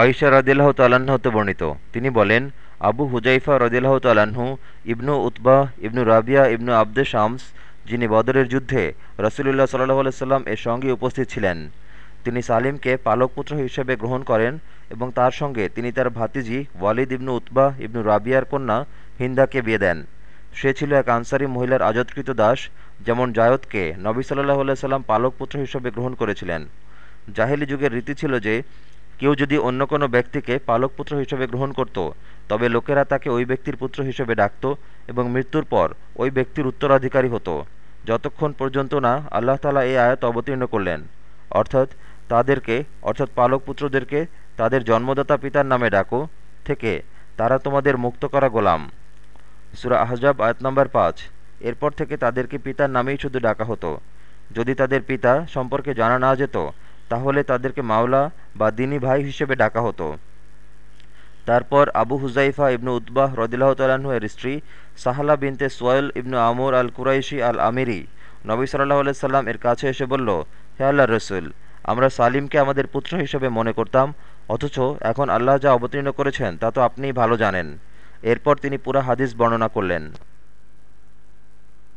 আয়েশা রদিল্লাহ তাল্লাহ্ন হতে বর্ণিত। তিনি বলেন, আবু হুজাইফা রদিল্লাহ তাল্লাহ্ন ইবনু উতবাহ ইবনু রাবিয়া, ইবনু আব্দে শামস যিনি বদরের যুদ্ধে রসুলুল্লাহ সাল্লাহ আলাইসাল্লাম এর সঙ্গে উপস্থিত ছিলেন। তিনি সালিমকে পালকপুত্র হিসেবে গ্রহণ করেন এবং তার সঙ্গে তিনি তার ভাতিজি ওয়ালিদ ইবনু উতবাহ ইবনু রাবিয়ার কন্যা হিন্দাকে বিয়ে দেন। সে ছিল এক আনসারী মহিলার আজৎকৃত দাস, যেমন জায়দকে নবী সাল্লাহ সাল্লাম পালকপুত্র হিসেবে গ্রহণ করেছিলেন। জাহেলি যুগের রীতি ছিল যে কেউ যদি অন্য কোনো ব্যক্তিকে পালক পুত্র হিসেবে গ্রহণ করত, তবে লোকেরা তাকে ওই ব্যক্তির পুত্র হিসেবে ডাকত এবং মৃত্যুর পর ওই ব্যক্তির উত্তরাধিকারী হতো। যতক্ষণ পর্যন্ত না আল্লাহ তালা এই আয়াত অবতীর্ণ করলেন, অর্থাৎ তাদেরকে, অর্থাৎ পালক পুত্রদেরকে তাদের জন্মদাতা পিতার নামে ডাকো, থেকে তারা তোমাদের মুক্ত করা গোলাম। সুরা আহজাব আয়াত নম্বর পাঁচ, এরপর থেকে তাদেরকে পিতার নামেই শুধু ডাকা হতো। যদি তাদের পিতা সম্পর্কে জানা না যেত, তাহলে তাদেরকে মাওলা বা দিনী ভাই হিসেবে ডাকা হতো। তারপর আবু হুজাইফা ইবনু উদ্বাহ রদিল্লাহ তালাহু এর স্ত্রী সাহালা বিনতে সোয়েল ইবনু আমর আল কুরাইশি আল আমিরি নবী সাল্লাহ সাল্লাম এর কাছে এসে বলল, হে আল্লাহ রসুল, আমরা সালিমকে আমাদের পুত্র হিসেবে মনে করতাম, অথচ এখন আল্লাহ যা অবতীর্ণ করেছেন তা তো আপনিই ভালো জানেন। এরপর তিনি পুরা হাদিস বর্ণনা করলেন।